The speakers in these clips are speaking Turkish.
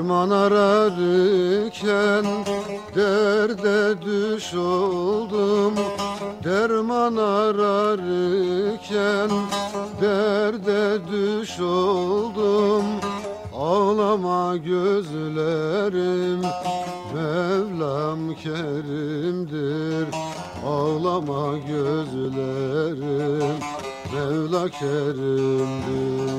Derman ararken derde düş oldum. Derman ararken derde düş oldum. Ağlama gözlerim Mevlam kerimdir. Ağlama gözlerim Mevla kerimdir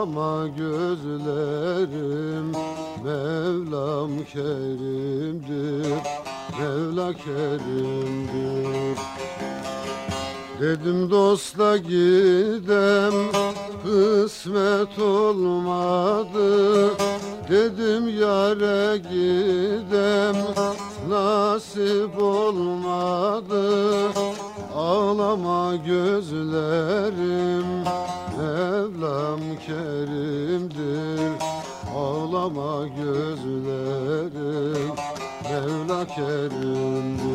Ağlama gözlerim Mevlam kerimdir Mevla kerimdir. Dedim dostla gidem kısmet olmadı. Dedim yare gidem nasip olmadı. Ağlama gözlerim Mevlam kerimdir. Ağlama gözlerim Mevla kerimdir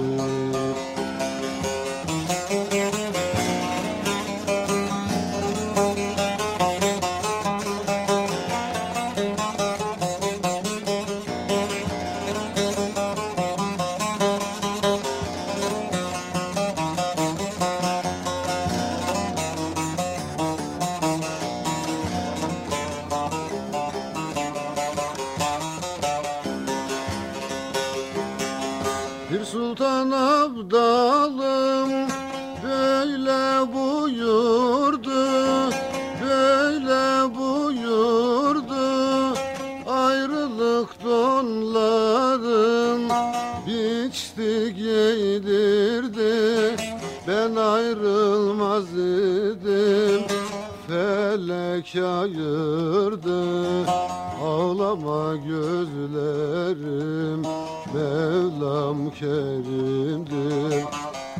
ayırdı. Ağlama gözlerim Mevlam kerimdir.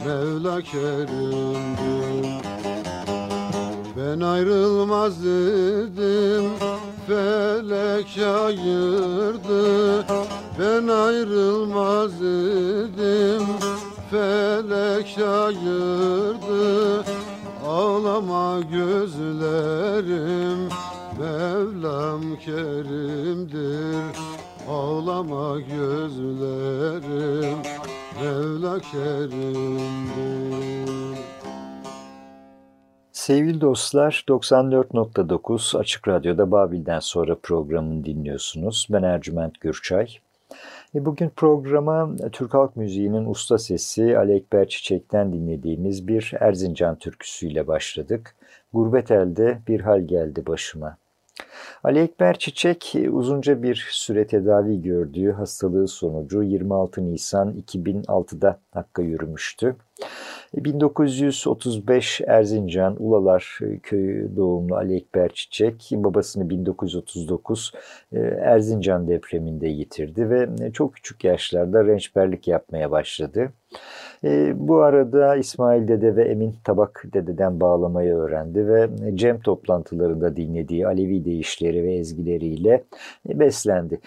Mevla kerimdir. Ben ayrılmaz idim Felek ayırdı. Ben ayrılmaz idim Felek ayırdı Ağlama gözlerim Mevlam kerimdir Ağlama gözlerim Mevla kerimdir Sevgili dostlar 94.9 Açık Radyo'da Babil'den sonra programını dinliyorsunuz. Ben Ercüment Gürçay. E bugün programa Türk Halk Müziği'nin usta sesi Ali Ekber Çiçek'ten dinlediğimiz bir Erzincan türküsüyle başladık. Gurbet elde bir hal geldi başıma. Ali Ekber Çiçek uzunca bir süre tedavi gördüğü hastalığı sonucu 26 Nisan 2006'da Hakk'a yürümüştü. 1935 Erzincan Ulalar köyü doğumlu Ali Ekber Çiçek babasını 1939 e, Erzincan depreminde yitirdi ve çok küçük yaşlarda rençberlik yapmaya başladı. E, bu arada İsmail Dede ve Emin Tabak Dede'den bağlamayı öğrendi ve cem toplantılarında dinlediği Alevi deyişleri ve ezgileriyle beslendi.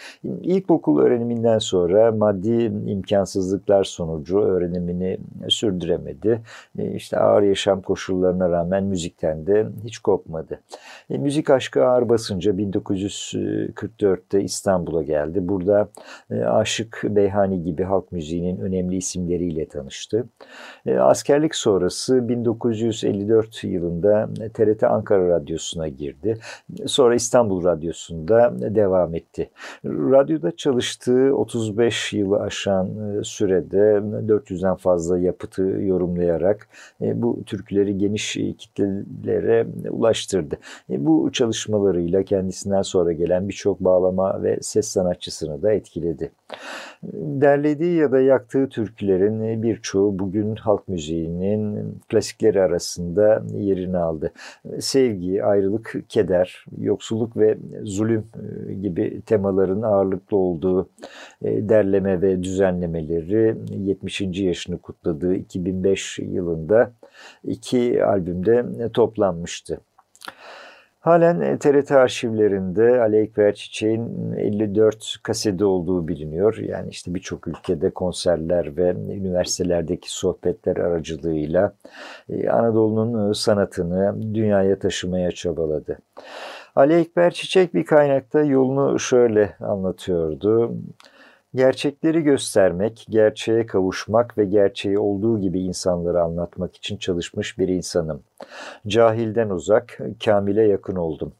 İlkokul öğreniminden sonra maddi imkansızlıklar sonucu öğrenimini sürdüremedi. E, işte ağır yaşam koşullarına rağmen müzikten de hiç kopmadı. E, müzik aşkı ağır basınca 1944'te İstanbul'a geldi. Burada e, Aşık Beyhani gibi halk müziğinin önemli isimleriyle tanıştı. Askerlik sonrası 1954 yılında TRT Ankara Radyosu'na girdi. Sonra İstanbul Radyosu'nda devam etti. Radyoda çalıştığı 35 yılı aşan sürede 400'den fazla yapıtı yorumlayarak e, bu türküleri geniş kitlelere ulaştırdı. E, bu çalışmalarıyla kendisinden sonra gelen birçok bağlama ve ses sanatçısını da etkiledi. Derlediği ya da yaktığı türkülerin birçoğu bugün halk müziğinin klasikleri arasında yerini aldı. Sevgi, ayrılık, keder, yoksulluk ve zulüm e, gibi temaların ağırlıklı olduğu derleme ve düzenlemeleri 70. yaşını kutladığı 2005 yılında iki albümde toplanmıştı. Halen TRT arşivlerinde Ali Ekber Çiçek'in 54 kasede olduğu biliniyor. Yani işte birçok ülkede konserler ve üniversitelerdeki sohbetler aracılığıyla e, Anadolu'nun sanatını dünyaya taşımaya çabaladı. Ali Ekber Çiçek bir kaynakta yolunu şöyle anlatıyordu. Gerçekleri göstermek, gerçeğe kavuşmak ve gerçeği olduğu gibi insanlara anlatmak için çalışmış bir insanım. Cahilden uzak, kamile yakın oldum.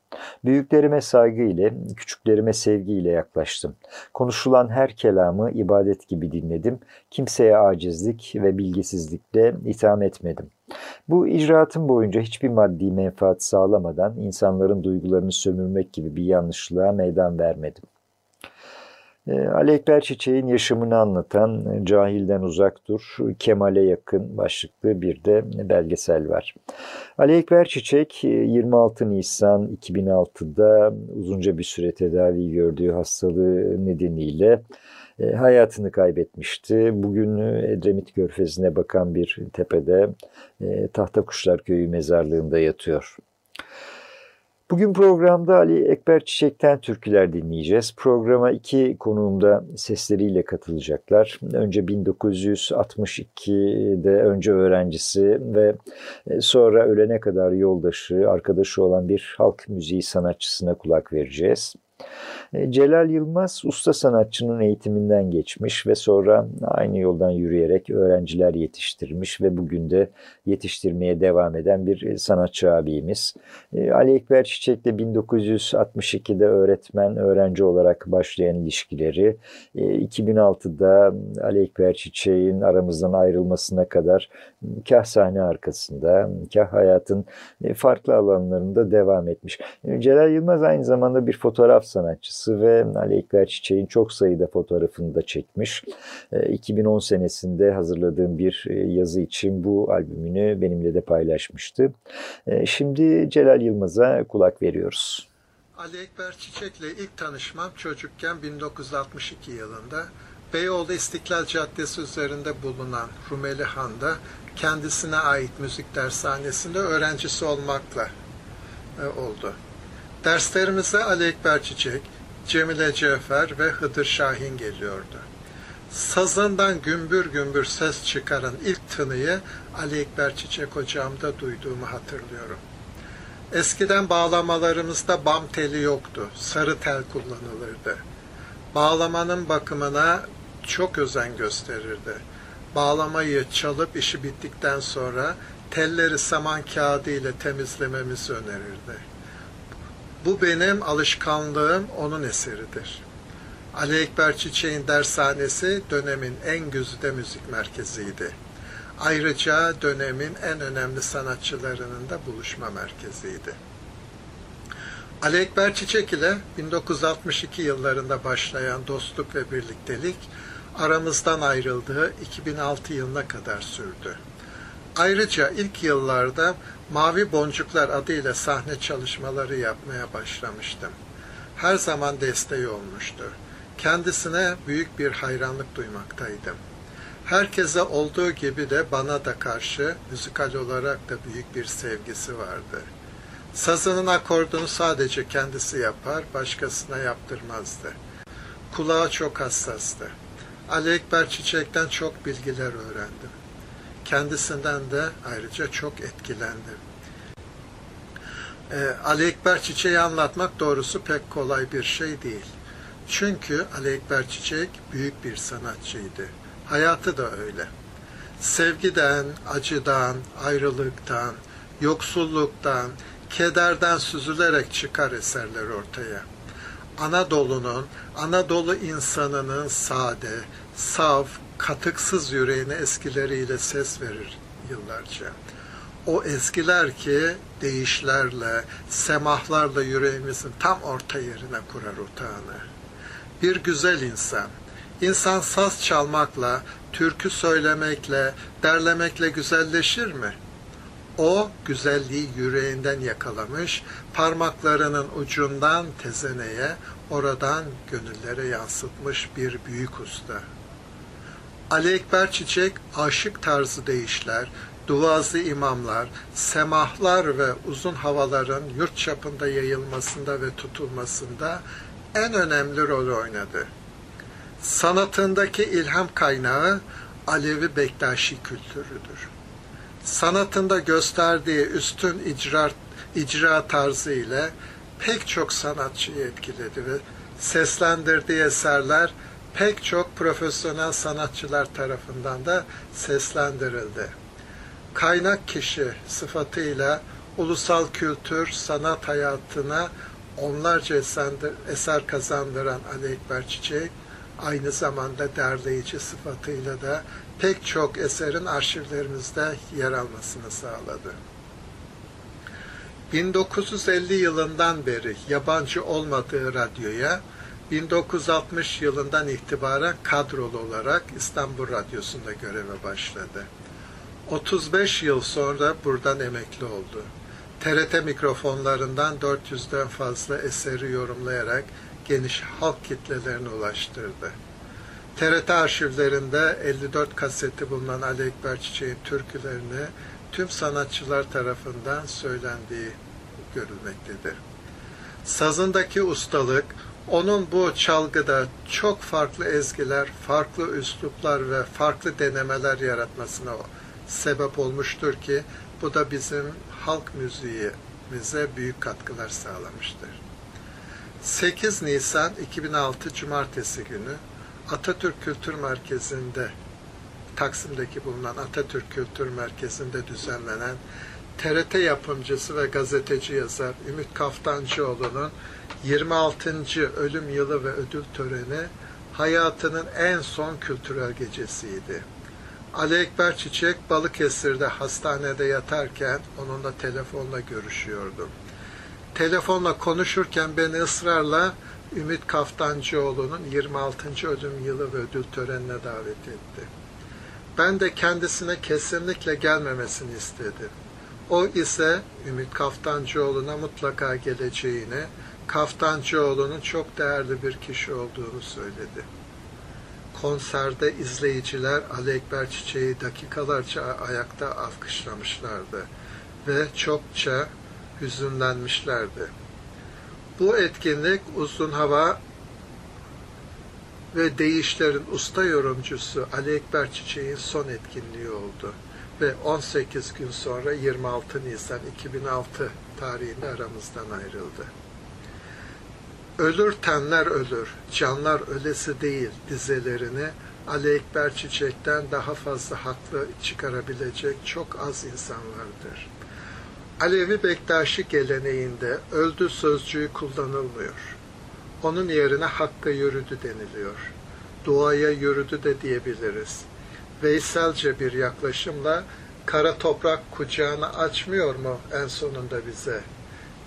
Büyüklerime saygı ile, küçüklerime sevgi ile yaklaştım. Konuşulan her kelamı ibadet gibi dinledim. Kimseye acizlik ve bilgisizlikle itham etmedim. Bu icraatım boyunca hiçbir maddi menfaat sağlamadan insanların duygularını sömürmek gibi bir yanlışlığa meydan vermedim. Ee, Ali Ekber Çiçek'in yaşamını anlatan e, Cahilden Uzak Dur, Kemal'e yakın başlıklı bir de belgesel var. Ali Ekber Çiçek 26 e, Nisan 2006'da uzunca bir süre tedavi gördüğü hastalığı nedeniyle e, hayatını kaybetmişti. Bugün Edremit Körfezi'ne bakan bir tepede Tahta Kuşlar Köyü mezarlığında yatıyor. Bugün programda Ali Ekber Çiçek'ten türküler dinleyeceğiz. Programa iki konuğumda sesleriyle katılacaklar. Önce 1962'de önce öğrencisi ve e, sonra ölene kadar yoldaşı, arkadaşı olan bir halk müziği sanatçısına kulak vereceğiz. E, Celal Yılmaz usta sanatçının eğitiminden geçmiş ve sonra aynı yoldan yürüyerek öğrenciler yetiştirmiş ve bugün de yetiştirmeye devam eden bir e, sanatçı abimiz. E, Ali Ekber Çiçek'le 1962'de öğretmen öğrenci olarak başlayan ilişkileri 2006'da Ali Ekber Çiçek'in aramızdan ayrılmasına kadar kah sahne arkasında, kah hayatın farklı alanlarında devam etmiş. Celal Yılmaz aynı zamanda bir fotoğraf sanatçısı ve Ali Ekber Çiçek'in çok sayıda fotoğrafını da çekmiş. 2010 ee, senesinde hazırladığım bir e, yazı için bu albümünü benimle de paylaşmıştı. Ee, şimdi Celal Yılmaz'a kulak veriyoruz. Ali Ekber Çiçek'le ilk tanışmam çocukken 1962 yılında Beyoğlu İstiklal Caddesi üzerinde bulunan Rumeli Han'da kendisine ait müzik dershanesinde öğrencisi olmakla e, oldu. Derslerimize Ali Ekber Çiçek, Cemile Cefer ve Hıdır Şahin geliyordu. Sazından gümbür gümbür ses çıkaran ilk tınıyı Ali Ekber Çiçek hocamda duyduğumu hatırlıyorum. Eskiden bağlamalarımızda bam teli yoktu, sarı tel kullanılırdı. Bağlamanın bakımına çok özen gösterirdi. bağlamayı çalıp işi bittikten sonra telleri saman kağıdı ile temizlememizi önerirdi. Bu benim alışkanlığım onun eseridir. Ali Ekber Çiçek'in dershanesi dönemin en güzide müzik merkeziydi. Ayrıca dönemin en önemli sanatçılarının da buluşma merkeziydi. Ali Ekber Çiçek ile 1962 yıllarında başlayan dostluk ve birliktelik aramızdan ayrıldığı 2006 yılına kadar sürdü. Ayrıca ilk yıllarda Mavi Boncuklar adıyla sahne çalışmaları yapmaya başlamıştım. Her zaman desteği olmuştu. Kendisine büyük bir hayranlık duymaktaydım. Herkese olduğu gibi de bana da karşı müzikal olarak da büyük bir sevgisi vardı. Sazının akordunu sadece kendisi yapar, başkasına yaptırmazdı. Kulağı çok hassastı. Ali Ekber Çiçek'ten çok bilgiler öğrendim. Kendisinden de ayrıca çok etkilendim. Ee, Ali Ekber Çiçek'i anlatmak doğrusu pek kolay bir şey değil. Çünkü Ali Ekber Çiçek büyük bir sanatçıydı. Hayatı da öyle. Sevgiden, acıdan, ayrılıktan, yoksulluktan, kederden süzülerek çıkar eserler ortaya. Anadolu'nun, Anadolu insanının sade, saf, katıksız yüreğine eskileriyle ses verir yıllarca. O eskiler ki değişlerle, semahlarla yüreğimizin tam orta yerine kurar otağını. Bir güzel insan, İnsan saz çalmakla, türkü söylemekle, derlemekle güzelleşir mi? O güzelliği yüreğinden yakalamış, parmaklarının ucundan tezeneye, oradan gönüllere yansıtmış bir büyük usta. Ali Ekber Çiçek aşık tarzı değişler, duazlı imamlar, semahlar ve uzun havaların yurt çapında yayılmasında ve tutulmasında en önemli rol oynadı. Sanatındaki ilham kaynağı Alevi Bektaşi kültürüdür. Sanatında gösterdiği üstün icra, icra tarzı ile pek çok sanatçıyı etkiledi ve seslendirdiği eserler pek çok profesyonel sanatçılar tarafından da seslendirildi. Kaynak kişi sıfatıyla ulusal kültür, sanat hayatına onlarca eser kazandıran Ali Ekber Çiçek, aynı zamanda derleyici sıfatıyla da pek çok eserin arşivlerimizde yer almasını sağladı. 1950 yılından beri yabancı olmadığı radyoya 1960 yılından itibaren kadrolu olarak İstanbul Radyosu'nda göreve başladı. 35 yıl sonra buradan emekli oldu. TRT mikrofonlarından 400'den fazla eseri yorumlayarak geniş halk kitlelerine ulaştırdı. TRT arşivlerinde 54 kaseti bulunan Ali Ekber Çiçek'in türkülerini tüm sanatçılar tarafından söylendiği görülmektedir. Sazındaki ustalık, onun bu çalgıda çok farklı ezgiler, farklı üsluplar ve farklı denemeler yaratmasına sebep olmuştur ki bu da bizim halk müziğimize büyük katkılar sağlamıştır. 8 Nisan 2006 Cumartesi günü Atatürk Kültür Merkezi'nde Taksim'deki bulunan Atatürk Kültür Merkezi'nde düzenlenen TRT yapımcısı ve gazeteci yazar Ümit Kaftancıoğlu'nun 26. ölüm yılı ve ödül töreni hayatının en son kültürel gecesiydi. Ali Ekber Çiçek Balıkesir'de hastanede yatarken onunla telefonla görüşüyordum. Telefonla konuşurken beni ısrarla Ümit Kaftancıoğlu'nun 26. ölüm yılı ve ödül törenine davet etti. Ben de kendisine kesinlikle gelmemesini istedim. O ise Ümit Kaftancıoğlu'na mutlaka geleceğini, Kaftancıoğlu'nun çok değerli bir kişi olduğunu söyledi. Konserde izleyiciler Ali Ekber Çiçek'i dakikalarca ayakta alkışlamışlardı ve çokça hüzünlenmişlerdi. Bu etkinlik uzun hava ve değişlerin usta yorumcusu Ali Ekber Çiçek'in son etkinliği oldu ve 18 gün sonra 26 Nisan 2006 tarihinde aramızdan ayrıldı. Ölür tenler ölür, canlar ölesi değil dizelerini Ali Ekber Çiçek'ten daha fazla haklı çıkarabilecek çok az insan vardır. Alevi Bektaşi geleneğinde öldü sözcüğü kullanılmıyor. Onun yerine hakkı yürüdü deniliyor. Duaya yürüdü de diyebiliriz. Veyselce bir yaklaşımla kara toprak kucağını açmıyor mu en sonunda bize?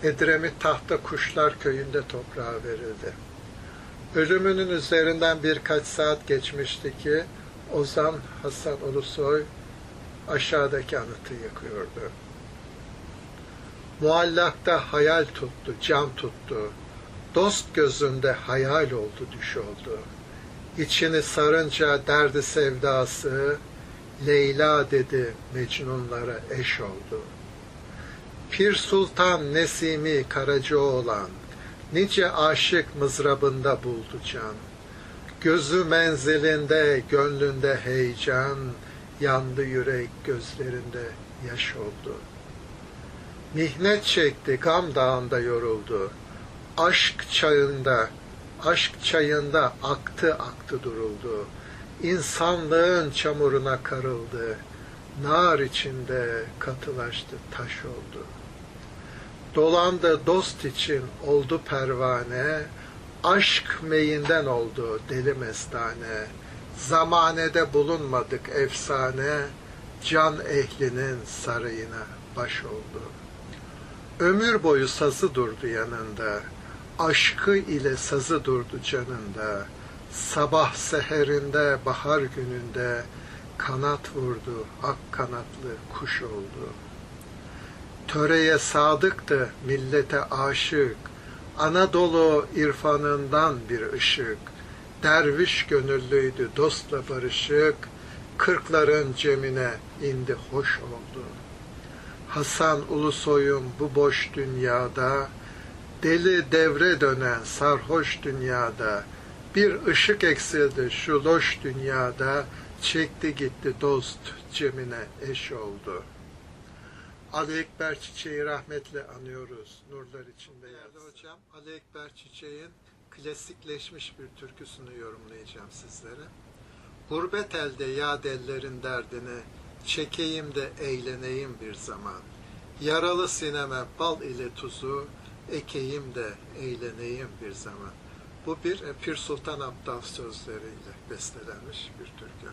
Edremit tahta kuşlar köyünde toprağa verildi. Ölümünün üzerinden birkaç saat geçmişti ki Ozan Hasan Ulusoy aşağıdaki anıtı yıkıyordu. Muallakta hayal tuttu, can tuttu. Dost gözünde hayal oldu, düş oldu. İçini sarınca derdi sevdası, Leyla dedi Mecnunlara eş oldu. Pir Sultan Nesimi Karacaoğlan, nice aşık mızrabında buldu can. Gözü menzilinde, gönlünde heyecan, yandı yürek gözlerinde yaş oldu. Mihnet çekti, gam dağında yoruldu. Aşk çayında, aşk çayında aktı aktı duruldu. İnsanlığın çamuruna karıldı. Nar içinde katılaştı, taş oldu. Dolandı dost için oldu pervane, aşk meyinden oldu deli mestane. Zamanede bulunmadık efsane, can ehlinin sarayına baş oldu. Ömür boyu sazı durdu yanında, aşkı ile sazı durdu canında. Sabah seherinde, bahar gününde kanat vurdu, ak kanatlı kuş oldu. Töreye sadıktı, millete aşık, Anadolu irfanından bir ışık. Derviş gönüllüydü, dostla barışık, kırkların cemine indi hoş oldu. Hasan Ulusoy'un bu boş dünyada, deli devre dönen sarhoş dünyada, bir ışık eksildi şu loş dünyada, çekti gitti dost cemine eş oldu. Ali Ekber Çiçeği rahmetle anıyoruz. Nurlar içinde Değerli hocam, Ali Ekber Çiçeği'nin klasikleşmiş bir türküsünü yorumlayacağım sizlere. Gurbet elde ya dellerin derdini, çekeyim de eğleneyim bir zaman. Yaralı sineme bal ile tuzu, ekeyim de eğleneyim bir zaman. Bu bir e, Pir Sultan Abdal sözleriyle bestelenmiş bir türkü.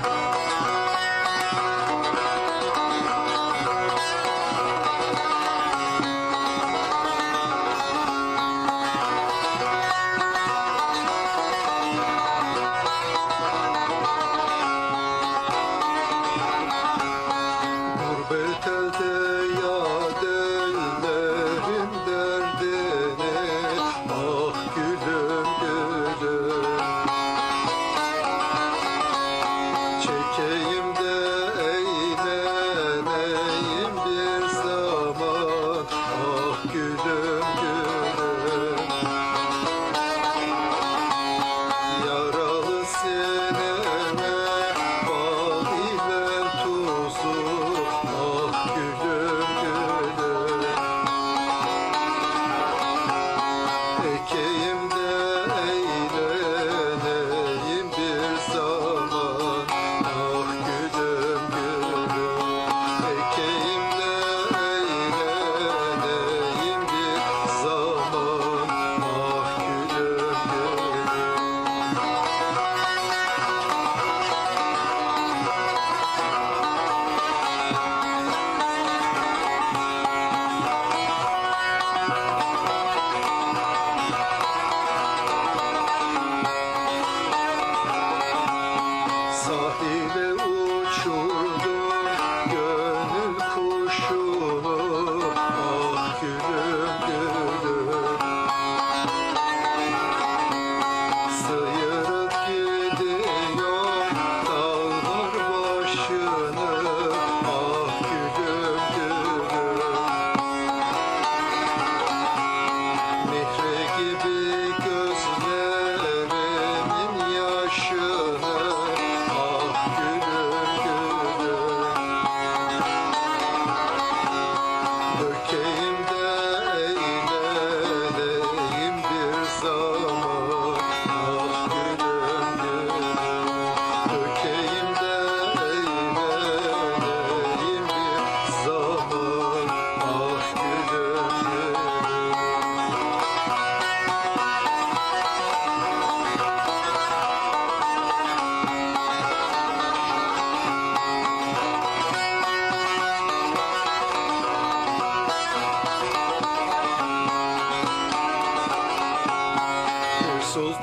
Gurbet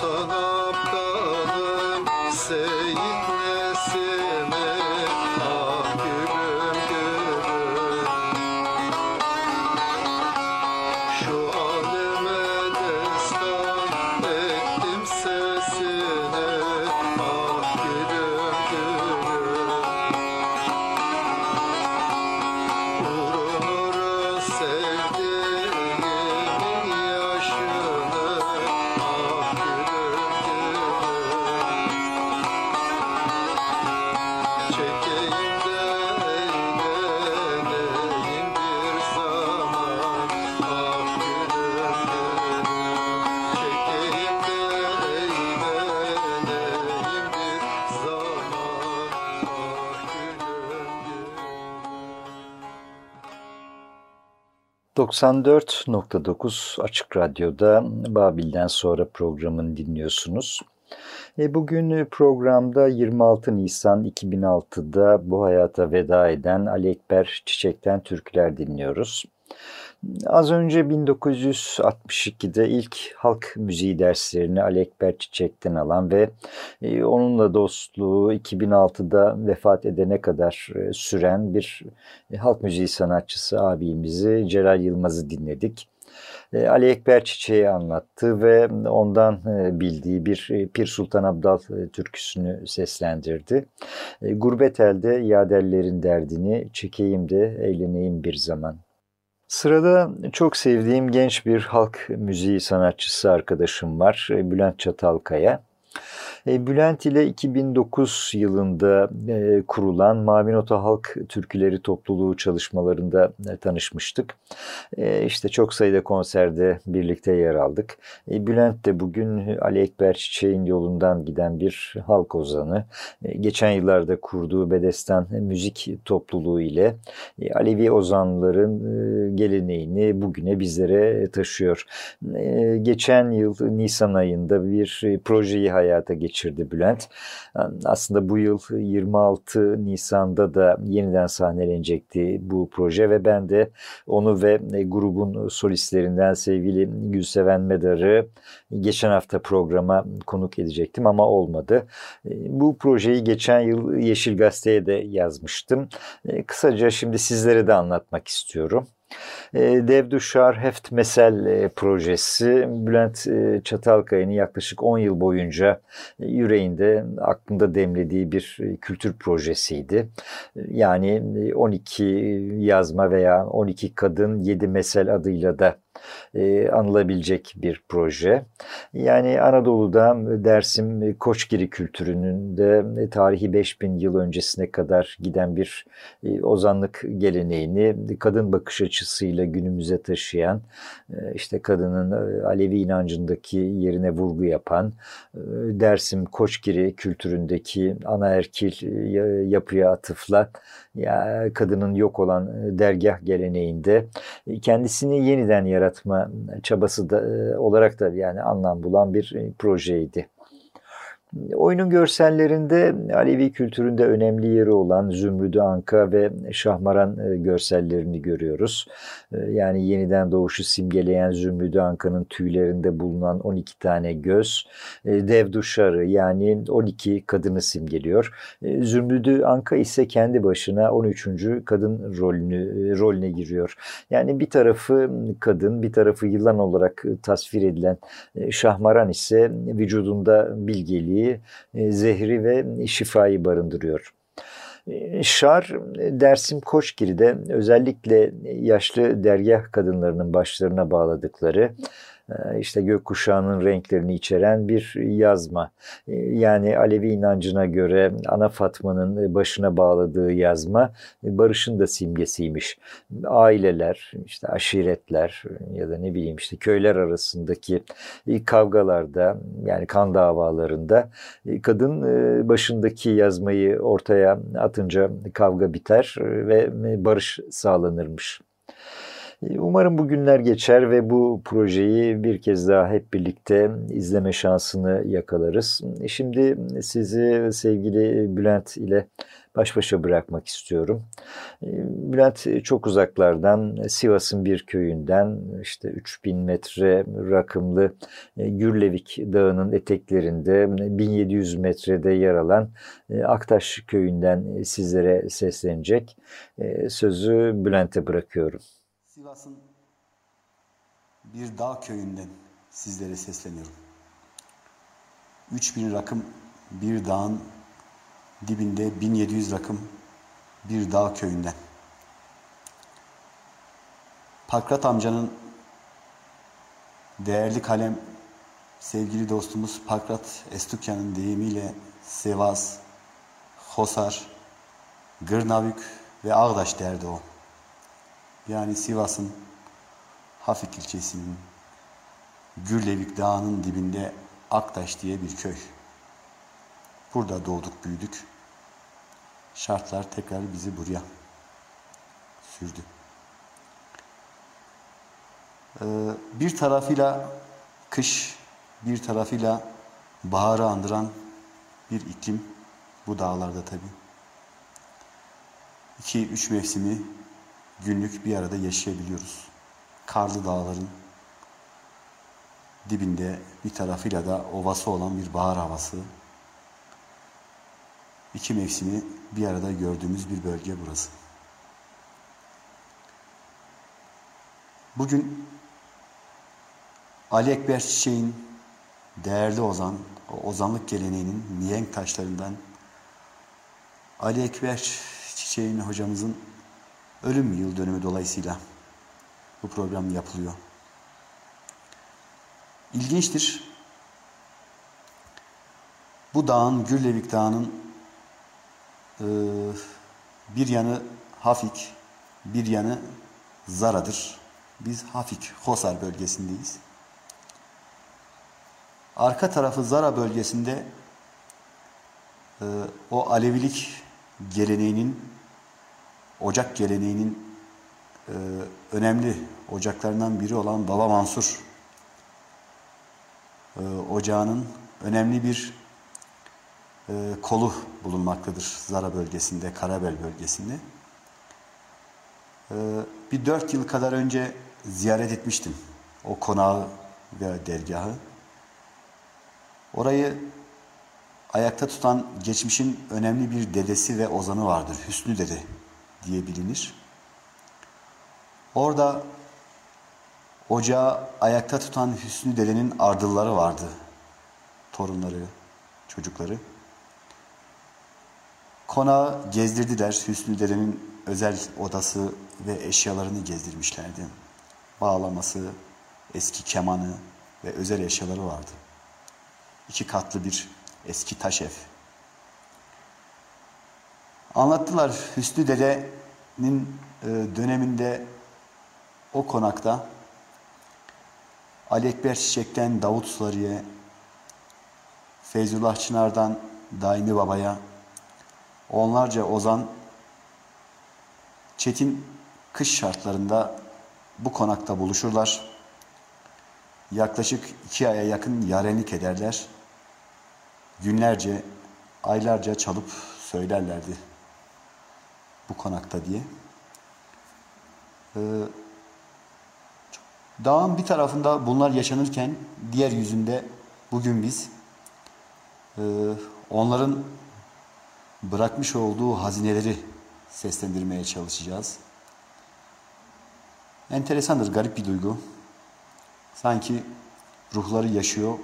Kanap kanım seyit 94.9 Açık Radyo'da Babil'den sonra programını dinliyorsunuz. E bugün programda 26 Nisan 2006'da bu hayata veda eden Ali Ekber Çiçek'ten türküler dinliyoruz. Az önce 1962'de ilk halk müziği derslerini Ali Ekber Çiçek'ten alan ve e, onunla dostluğu 2006'da vefat edene kadar e, süren bir e, halk müziği sanatçısı abimizi Celal Yılmaz'ı dinledik. Ali Ekber Çiçek'i anlattı ve ondan bildiği bir Pir Sultan Abdal türküsünü seslendirdi. Gurbet elde yaderlerin derdini çekeyim de eğleneyim bir zaman. Sırada çok sevdiğim genç bir halk müziği sanatçısı arkadaşım var. Bülent Çatalkaya. E, Bülent ile 2009 yılında e, kurulan Mavi Nota Halk Türküleri Topluluğu çalışmalarında e, tanışmıştık. İşte çok sayıda konserde birlikte yer aldık. Bülent de bugün Ali Ekber Çiçek'in yolundan giden bir halk ozanı. Geçen yıllarda kurduğu Bedestan Müzik Topluluğu ile Alevi ozanların geleneğini bugüne bizlere taşıyor. Geçen yıl Nisan ayında bir projeyi hayata geçirdi geçirdi Bülent. Aslında bu yıl 26 Nisan'da da yeniden sahnelenecekti bu proje ve ben de onu ve e, grubun solistlerinden sevgili Gülseven Medar'ı geçen hafta programa konuk edecektim ama olmadı. E, bu projeyi geçen yıl Yeşil Gazete'ye de yazmıştım. E, kısaca şimdi sizlere de anlatmak istiyorum. E, Dev Duşar Heft Mesel e, projesi Bülent e, Çatalkaya'nın yaklaşık 10 yıl boyunca yüreğinde aklında demlediği bir kültür projesiydi. Yani 12 yazma veya 12 kadın 7 mesel adıyla da e, anılabilecek bir proje. Yani Anadolu'da Dersim Koçgiri kültürünün de e, tarihi 5000 yıl öncesine kadar giden bir e, ozanlık geleneğini kadın bakış açısıyla günümüze taşıyan, e, işte kadının e, Alevi inancındaki yerine vurgu yapan, e, Dersim Koçgiri kültüründeki anaerkil yapıya atıfla ya kadının yok olan dergah geleneğinde kendisini yeniden yaratma çabası da olarak da yani anlam bulan bir projeydi. Oyunun görsellerinde Alevi kültüründe önemli yeri olan Zümrüdü Anka ve Şahmaran e, görsellerini görüyoruz. E, yani yeniden doğuşu simgeleyen Zümrüdü Anka'nın tüylerinde bulunan 12 tane göz, e, dev duşarı yani 12 kadını simgeliyor. Zümrüdü Anka ise kendi başına 13. kadın rolünü rolüne giriyor. Yani bir tarafı kadın, bir tarafı yılan olarak tasvir edilen Şahmaran ise vücudunda bilgeliği bilgiyi, e, zehri ve şifayı barındırıyor. E, Şar, Dersim Koçgiri'de özellikle yaşlı dergah kadınlarının başlarına bağladıkları işte gökkuşağının renklerini içeren bir yazma. Ee, yani Alevi inancına göre Ana Fatma'nın başına bağladığı yazma barışın da simgesiymiş. Aileler, işte aşiretler ya da ne bileyim işte köyler arasındaki kavgalarda yani kan davalarında kadın e, başındaki yazmayı ortaya atınca kavga biter ve barış sağlanırmış. Umarım bu günler geçer ve bu projeyi bir kez daha hep birlikte izleme şansını yakalarız. Şimdi sizi sevgili Bülent ile baş başa bırakmak istiyorum. Ee, Bülent çok uzaklardan Sivas'ın bir köyünden işte 3000 metre rakımlı e, Gürlevik Dağı'nın eteklerinde 1700 metrede yer alan e, Aktaş köyünden sizlere seslenecek. E, sözü Bülent'e bırakıyorum. Sivas'ın bir dağ köyünden sizlere sesleniyorum. 3000 rakım bir dağın dibinde 1700 rakım bir dağ köyünden. Pakrat amcanın değerli kalem sevgili dostumuz Pakrat Estukyan'ın deyimiyle Sevas, Hosar, Gırnavük ve Ağdaş derdi o. Yani Sivas'ın Hafik ilçesinin Gürlevik Dağı'nın dibinde Aktaş diye bir köy. Burada doğduk büyüdük. Şartlar tekrar bizi buraya sürdü. Ee, bir tarafıyla kış, bir tarafıyla baharı andıran bir iklim bu dağlarda tabi. İki, üç mevsimi günlük bir arada yaşayabiliyoruz. Karlı dağların dibinde bir tarafıyla da ovası olan bir bahar havası. İki mevsimi bir arada gördüğümüz bir bölge burası. Bugün Ali Ekber Çiçek'in değerli ozan, o ozanlık geleneğinin mihenk taşlarından Ali Ekber Çiçek'in hocamızın ölüm yıl dönümü dolayısıyla bu program yapılıyor. İlginçtir. Bu dağın, Gürlevik Dağı'nın e, bir yanı Hafik, bir yanı Zara'dır. Biz Hafik, Hosar bölgesindeyiz. Arka tarafı Zara bölgesinde e, o Alevilik geleneğinin, ocak geleneğinin e, önemli ocaklarından biri olan Baba Mansur e, ocağının önemli bir e, kolu bulunmaktadır Zara bölgesinde, Karabel bölgesinde. E, bir dört yıl kadar önce ziyaret etmiştim o konağı ve dergahı. Orayı ayakta tutan geçmişin önemli bir dedesi ve ozanı vardır. Hüsnü Dede diye bilinir. Orada ocağı ayakta tutan Hüsnü Dede'nin ardılları vardı. Torunları, çocukları. Konağı gezdirdiler. Hüsnü Dede'nin özel odası ve eşyalarını gezdirmişlerdi. Bağlaması, eski kemanı ve özel eşyaları vardı. İki katlı bir eski taş ev. Anlattılar Hüsnü Dede'nin e, döneminde o konakta Ali Ekber Çiçek'ten Davut Sarı'ya, Feyzullah Çınar'dan Daimi Baba'ya, onlarca ozan çetin kış şartlarında bu konakta buluşurlar. Yaklaşık iki aya yakın yarenlik ederler. Günlerce, aylarca çalıp söylerlerdi bu konakta diye. Ee, dağın bir tarafında bunlar yaşanırken diğer yüzünde bugün biz e, onların bırakmış olduğu hazineleri seslendirmeye çalışacağız. Enteresandır, garip bir duygu. Sanki ruhları yaşıyor.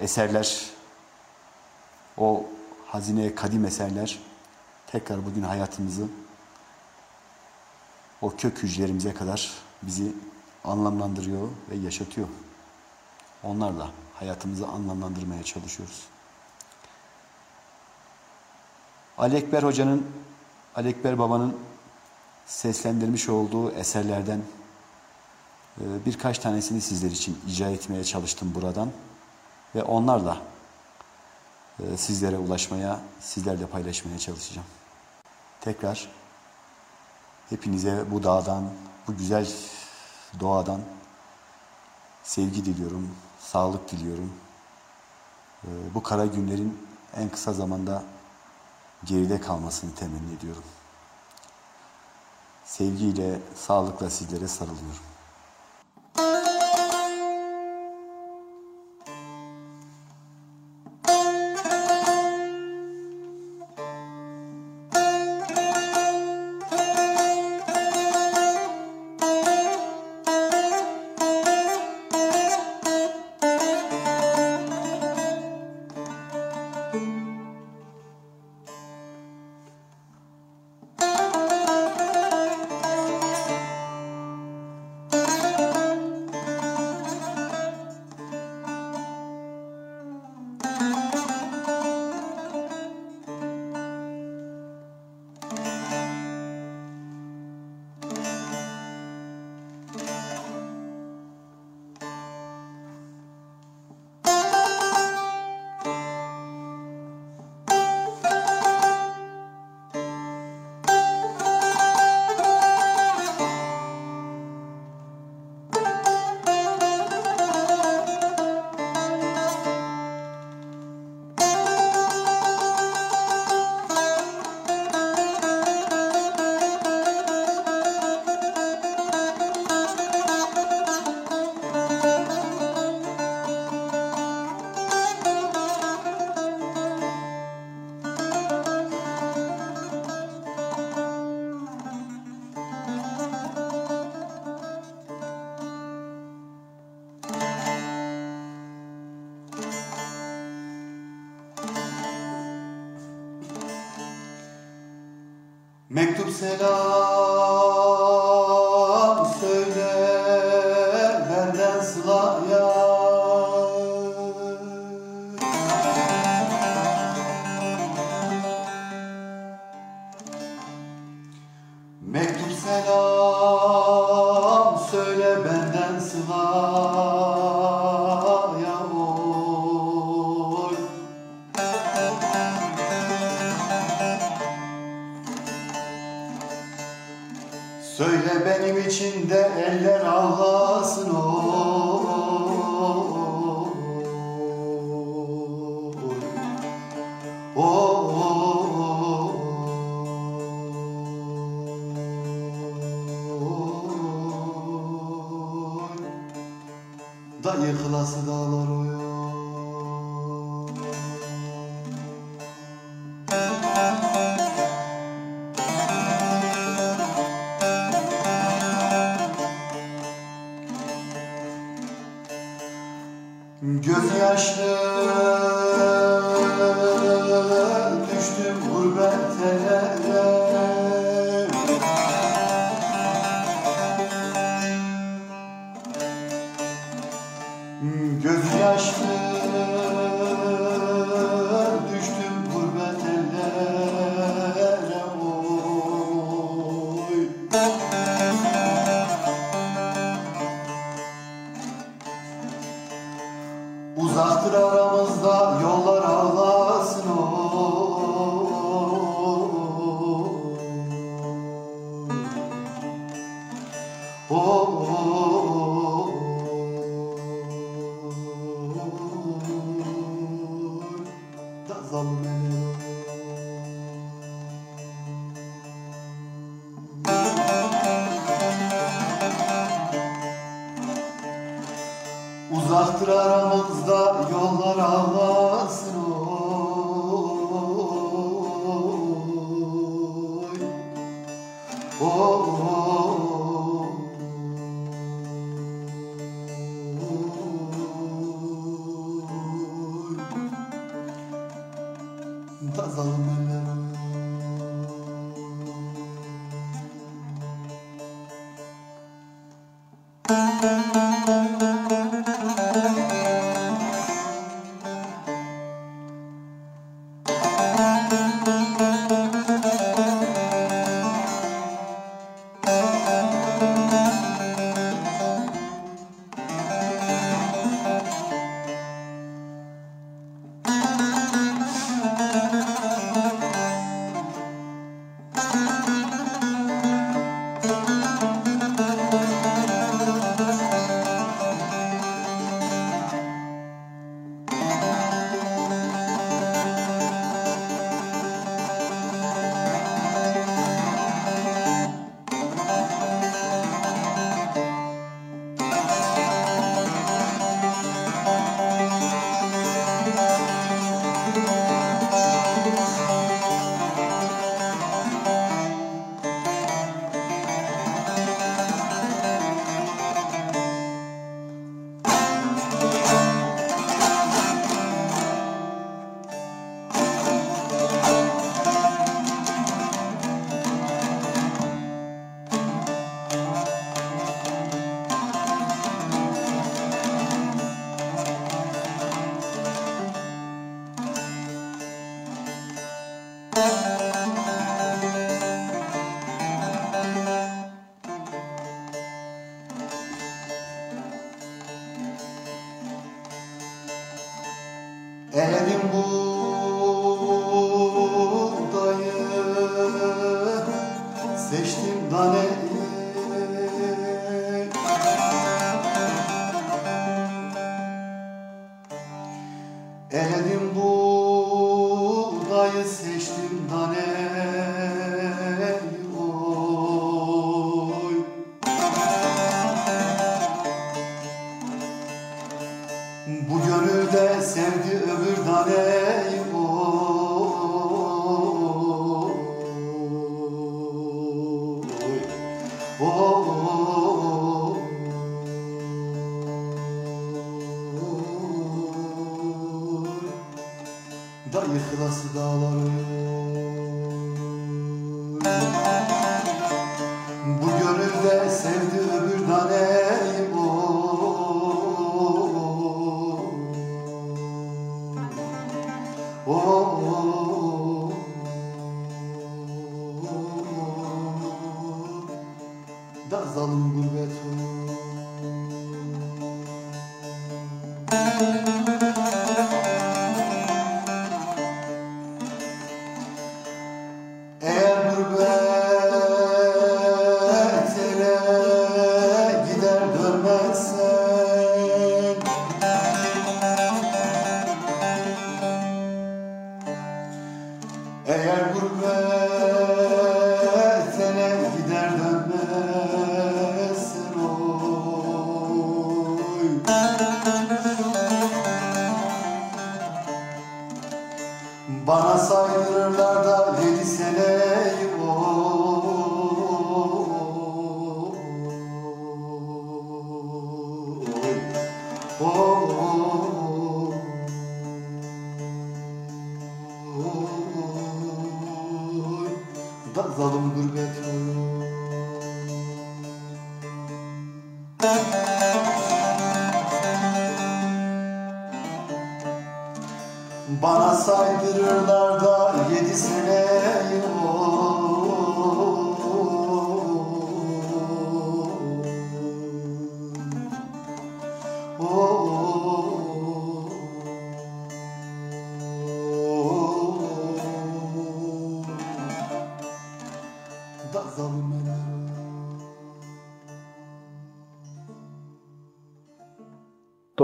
Eserler, o hazine kadim eserler tekrar bugün hayatımızı o kök hücrelerimize kadar bizi anlamlandırıyor ve yaşatıyor. Onlarla hayatımızı anlamlandırmaya çalışıyoruz. Ali Ekber Hoca'nın, Ali Ekber Baba'nın seslendirmiş olduğu eserlerden e, birkaç tanesini sizler için icra etmeye çalıştım buradan. Ve onlarla sizlere ulaşmaya, sizlerle paylaşmaya çalışacağım. Tekrar hepinize bu dağdan, bu güzel doğadan sevgi diliyorum, sağlık diliyorum. E, bu kara günlerin en kısa zamanda geride kalmasını temenni ediyorum. Sevgiyle, sağlıkla sizlere sarılıyorum. 세다 Söyle benim için de eller ağlasın oy.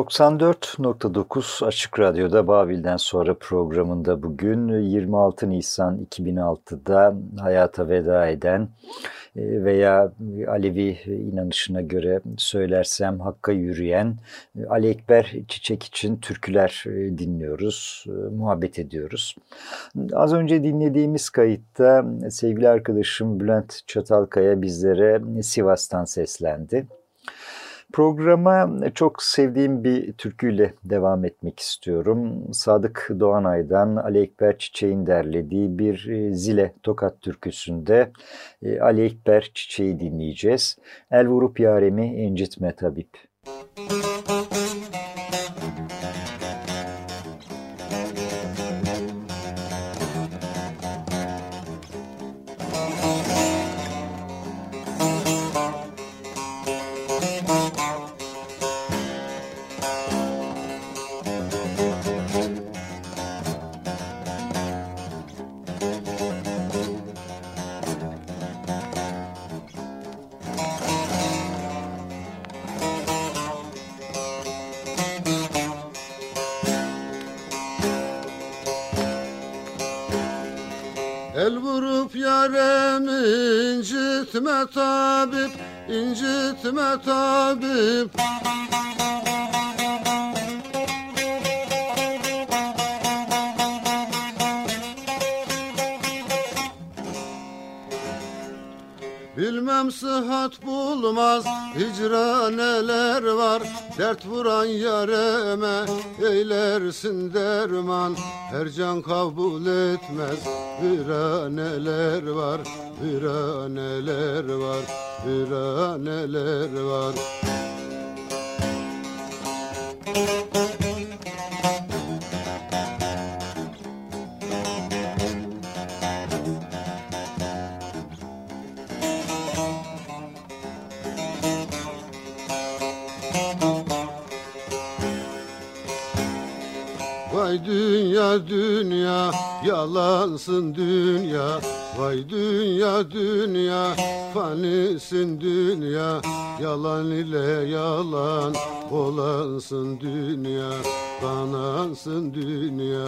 94.9 Açık Radyo'da Babil'den sonra programında bugün 26 Nisan 2006'da hayata veda eden e, veya Alevi inanışına göre söylersem Hakk'a yürüyen e, Ali Ekber Çiçek için türküler e, dinliyoruz, muhabbet ediyoruz. Az önce dinlediğimiz kayıtta sevgili arkadaşım Bülent Çatalkaya bizlere Sivas'tan seslendi. Programa çok sevdiğim bir türküyle devam etmek istiyorum. Sadık Doğanay'dan Ali Ekber Çiçek'in derlediği bir Zile Tokat türküsünde Ali Ekber Çiçek'i dinleyeceğiz. El vurup yaremi incitme tabip. Müzik derman Her can kabul etmez. Viraneler var Viraneler var Viraneler var. Vay dünya dünya yalansın dünya. Vay dünya dünya fanisin dünya. Yalan ile yalan olansın dünya Kanansın dünya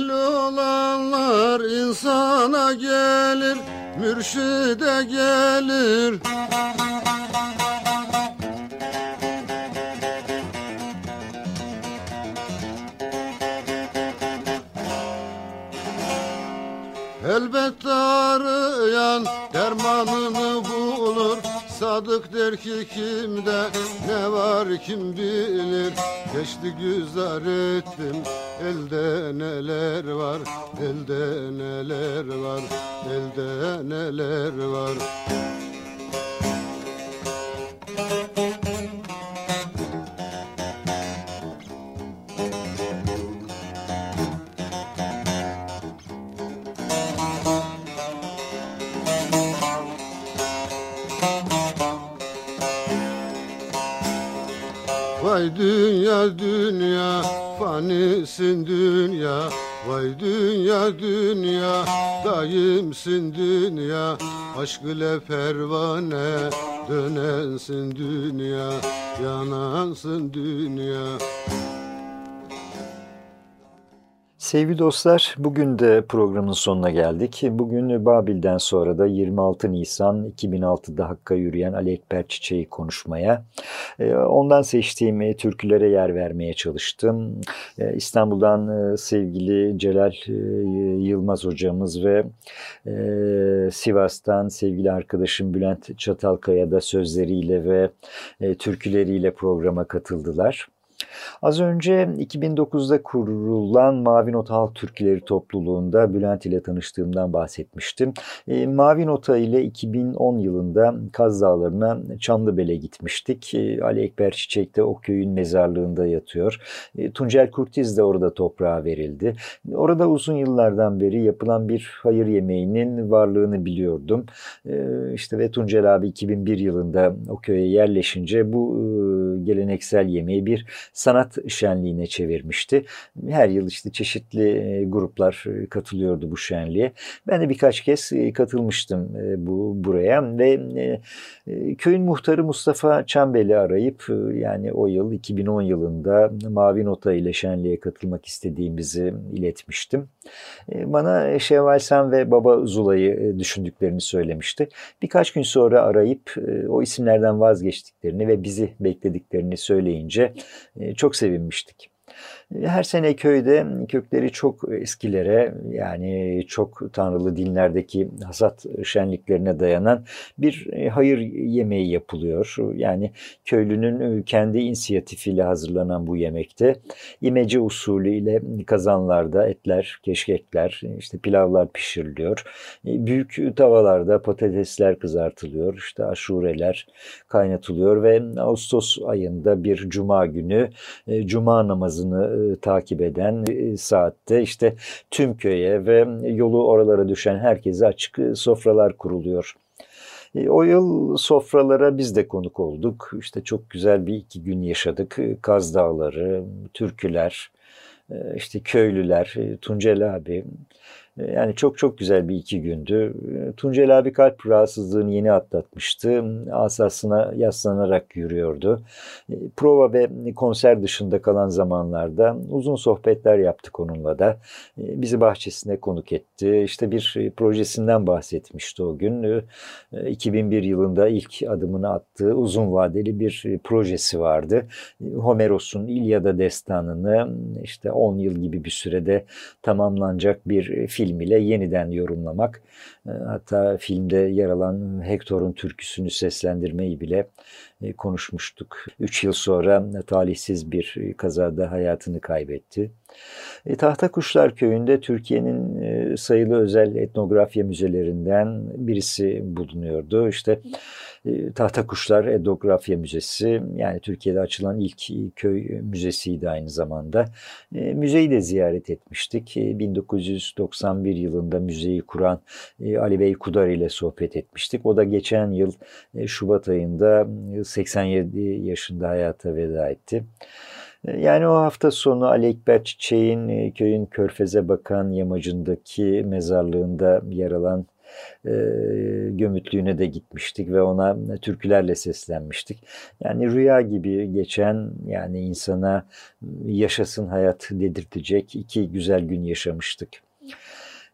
Derdehli olanlar insana gelir, mürşide gelir. Elbette arayan dermanını bulur Sadık der ki kimde ne var kim bilir Geçti güzar ettim elde neler var Elde neler var elde neler var Vay dünya dünya fanisin dünya. Vay dünya dünya daimsin dünya. Aşk ile pervane dönensin dünya. Yanansın dünya Sevgili dostlar, bugün de programın sonuna geldik. Bugün Babil'den sonra da 26 Nisan 2006'da Hakk'a yürüyen Ali Ekber Çiçeği konuşmaya, e, ondan seçtiğim e, türkülere yer vermeye çalıştım. E, İstanbul'dan sevgili Celal Yılmaz hocamız ve Sivas'tan sevgili arkadaşım Bülent Çatalkaya da sözleriyle ve türküleriyle programa katıldılar. Az önce 2009'da kurulan Mavi Nota Halk Türküleri topluluğunda Bülent ile tanıştığımdan bahsetmiştim. E, Mavi Nota ile 2010 yılında Kaz Dağları'na Çamlıbel'e gitmiştik. E, Ali Ekber Çiçek de o köyün mezarlığında yatıyor. E, Tuncel Kurtiz de orada toprağa verildi. Orada uzun yıllardan beri yapılan bir hayır yemeğinin varlığını biliyordum. E, işte ve Tuncel abi 2001 yılında o köye yerleşince bu e, geleneksel yemeği bir sanat şenliğine çevirmişti. Her yıl işte çeşitli gruplar katılıyordu bu şenliğe. Ben de birkaç kez katılmıştım bu buraya ve köyün muhtarı Mustafa Çambel'i arayıp yani o yıl 2010 yılında Mavi Nota ile şenliğe katılmak istediğimizi iletmiştim. Bana Şevval Sen ve Baba Zula'yı düşündüklerini söylemişti. Birkaç gün sonra arayıp o isimlerden vazgeçtiklerini ve bizi beklediklerini söyleyince çok sevinmiştik. Her sene köyde kökleri çok eskilere yani çok tanrılı dinlerdeki hasat şenliklerine dayanan bir e, hayır yemeği yapılıyor. Yani köylünün e, kendi inisiyatifiyle hazırlanan bu yemekte imece usulü ile kazanlarda etler, keşkekler, işte pilavlar pişiriliyor. E, büyük tavalarda patatesler kızartılıyor. işte aşureler kaynatılıyor ve Ağustos ayında bir cuma günü cuma namazını e, takip eden e, saatte işte tüm köye ve yolu oralara düşen herkese açık e, sofralar kuruluyor. O yıl sofralara biz de konuk olduk. İşte çok güzel bir iki gün yaşadık. Kaz Dağları, türküler, işte köylüler, Tuncel abi, yani çok çok güzel bir iki gündü. E, Tuncel abi kalp rahatsızlığını yeni atlatmıştı. Asasına yaslanarak yürüyordu. E, prova ve konser dışında kalan zamanlarda uzun sohbetler yaptık onunla da. Bizi bahçesine konuk etti. İşte bir projesinden bahsetmişti o gün. 2001 yılında ilk adımını attığı uzun vadeli bir projesi vardı. Homeros'un İlyada destanını işte 10 yıl gibi bir sürede tamamlanacak bir film film ile yeniden yorumlamak. E, hatta filmde yer alan Hector'un türküsünü seslendirmeyi bile e, konuşmuştuk. Üç yıl sonra talihsiz bir kazada hayatını kaybetti. E, Tahta Kuşlar Köyü'nde Türkiye'nin sayılı özel etnografya müzelerinden birisi bulunuyordu. İşte E, Tahtakuşlar Etnografya Müzesi yani Türkiye'de açılan ilk köy müzesiydi aynı zamanda. E, müzeyi de ziyaret etmiştik. 1991 yılında müzeyi kuran Ali Bey Kudar ile sohbet etmiştik. O da geçen yıl Şubat ayında 87 yaşında hayata veda etti. Yani o hafta sonu Ali Ekber Çiçek'in köyün Körfez'e bakan yamacındaki mezarlığında yer alan e, gömütlüğüne de gitmiştik ve ona türkülerle seslenmiştik. Yani rüya gibi geçen yani insana yaşasın hayat dedirtecek iki güzel gün yaşamıştık.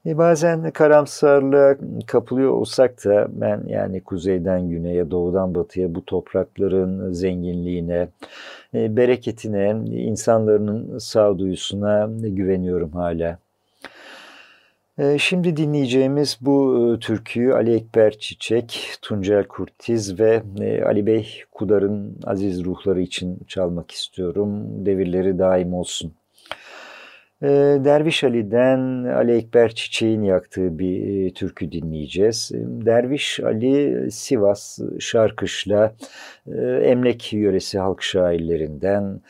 E bazen karamsarlığa kapılıyor olsak da ben yani kuzeyden güneye, doğudan batıya bu toprakların zenginliğine, e, bereketine, insanların sağduyusuna güveniyorum hala. Ee, şimdi dinleyeceğimiz bu e, türküyü Ali Ekber Çiçek, Tuncel Kurtiz ve e, Ali Bey Kudar'ın aziz ruhları için çalmak istiyorum. Devirleri daim olsun. Ee, Derviş Ali'den Ali Ekber Çiçek'in yaktığı bir e, türkü dinleyeceğiz. Derviş Ali Sivas Şarkışla Emlek yöresi halk şairlerinden.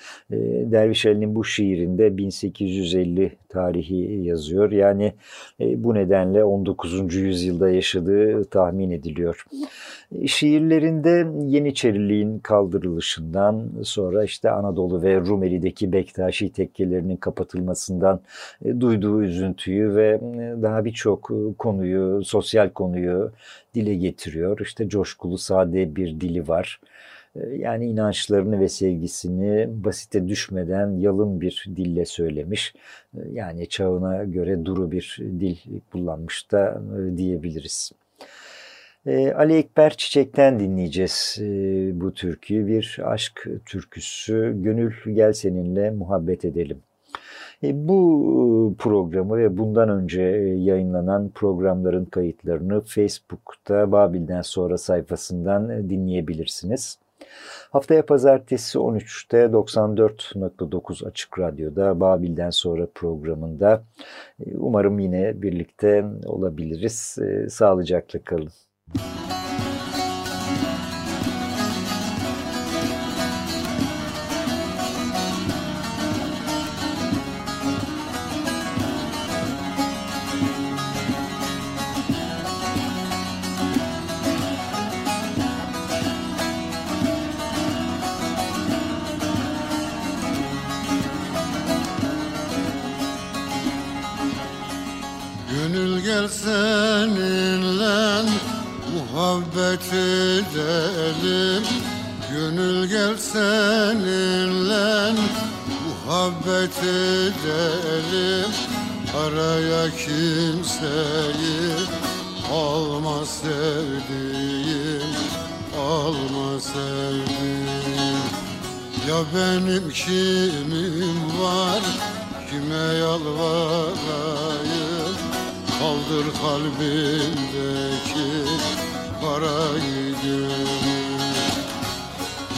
Derviş Ali'nin bu şiirinde 1850 tarihi yazıyor. Yani bu nedenle 19. yüzyılda yaşadığı tahmin ediliyor. Şiirlerinde Yeniçeriliğin kaldırılışından sonra işte Anadolu ve Rumeli'deki Bektaşi tekkelerinin kapatılmasından e, duyduğu üzüntüyü ve e, daha birçok e, konuyu, sosyal konuyu dile getiriyor. İşte coşkulu sade bir dili var. Yani inançlarını ve sevgisini basite düşmeden yalın bir dille söylemiş. Yani çağına göre duru bir dil kullanmış da diyebiliriz. E, Ali Ekber Çiçek'ten dinleyeceğiz e, bu türküyü. Bir aşk türküsü. Gönül gel seninle muhabbet edelim. E, bu programı ve bundan önce yayınlanan programların kayıtlarını Facebook'ta Babil'den sonra sayfasından dinleyebilirsiniz. Haftaya pazartesi 13'te 94.9 Açık Radyo'da Babil'den sonra programında umarım yine birlikte olabiliriz. Sağlıcakla kalın. Gönül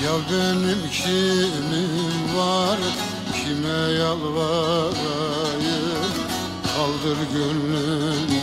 Ya benim kimim var Kime yalvarayım? Kaldır gönlümdeki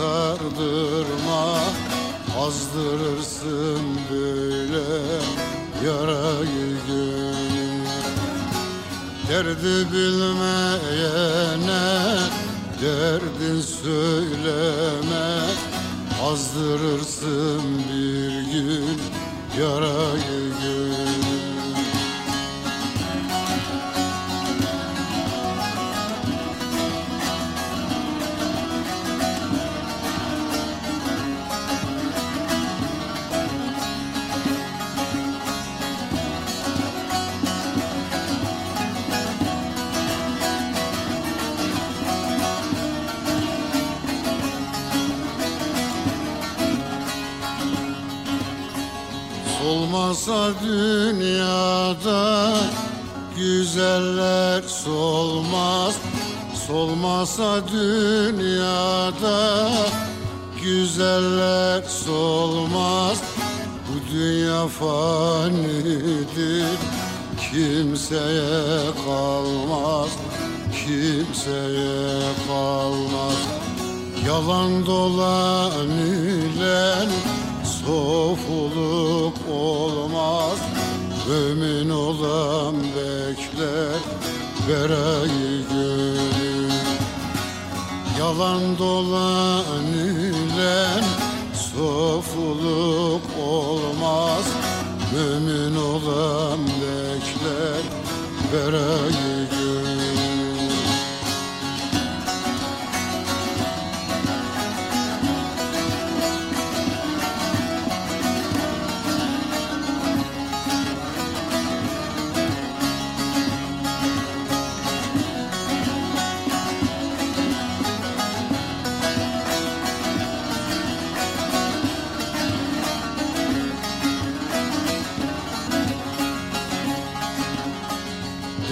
sardırma Azdırırsın böyle yarayı gönül. Derdi bilmeyene derdin söyleme Azdırırsın bir gün yarayı Solmasa dünyada güzeller solmaz. Solmasa dünyada güzeller solmaz. Bu dünya fanidir kimseye kalmaz. Kimseye kalmaz. Yalan dolan ile sofuluk olmaz Mümin olan bekler berayı gönül Yalan dolan ile sofuluk olmaz Mümin olan bekler berayı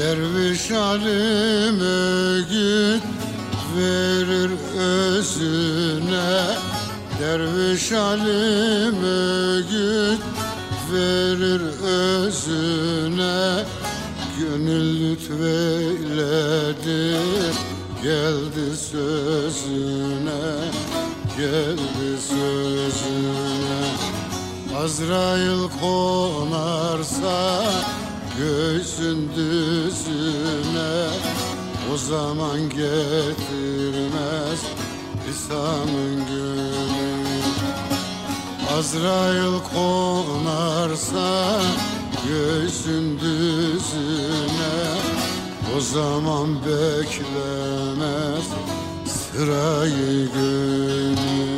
Derviş alim öğüt verir özüne. Derviş alim öğüt verir özüne. Gönül lütfeyledi geldi sözüne. Geldi sözüne. Azrail konarsa göğsün düzüne O zaman getirmez İsa'nın günü Azrail konarsa göğsün düzüne O zaman beklemez sırayı günü